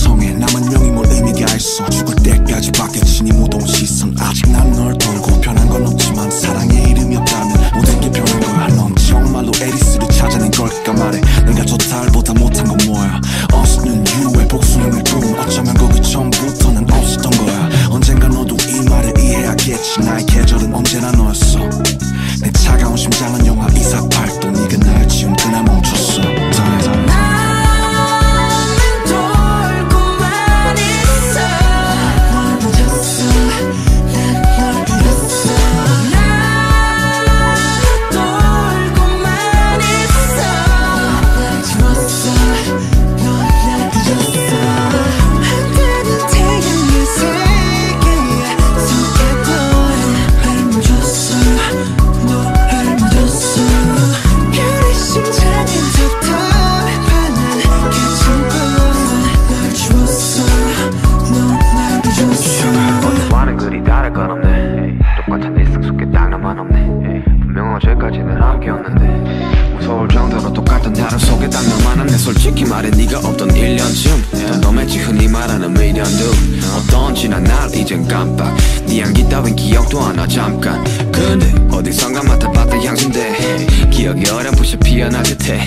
성에 남은 명이 뭘 의미가 있어. 죽을 때까지 바뀌었지 니 무더운 시선. 아직 난 널 돌고 변한 건 없지만 사랑의 이름이 없다면 모든 게 변한 거야 넌 정말로 에리스를 찾아낸 걸까 말해. 내가 저 달보다 못한 건 뭐야? 없는 이유에 복수형의 꿈. 어쩌면 그 거기 처음부터 난 없었던 거야. 언젠가 너도 이 말을 이해하겠지. 나의 계절은 언제나 너였어. 내 차가운 심장은 영화 나만 없네. 분명 어제까지는 함께였는데. 무서울 정도로 똑같은 하루 속에 없네 솔직히 말해 네가 없던 1년쯤. 덤덤했지 흔히 말하는 미련도. 어떤 지난 날 이젠 깜빡. 네 향기 따윈 기억도 안나 잠깐. 근데 어디선가 맡아봤다 향수인데. 기억이 어렴풋이 피어날 듯해.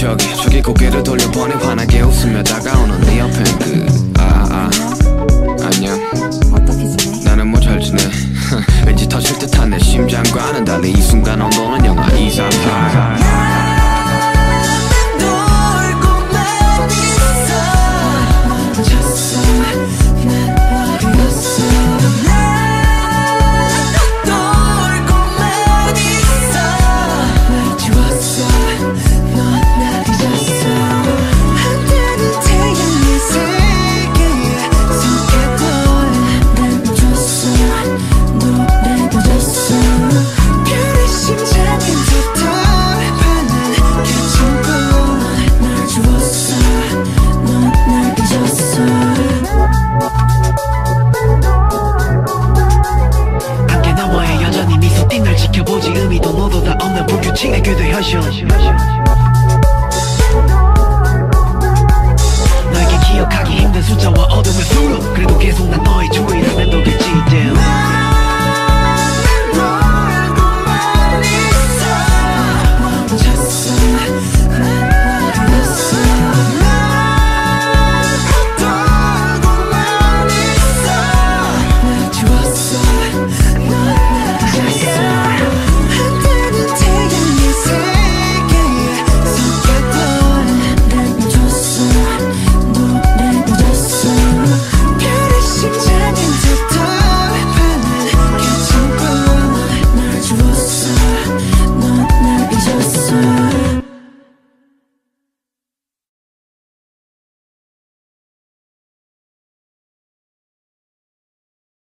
저기 저기 고개를 돌려보내 환하게 웃으며 다가오는 네 옆엔 그 터질 듯한 내 심장과는 달리 이 순간 온도는 영하 2, 3, 8对对还行行还行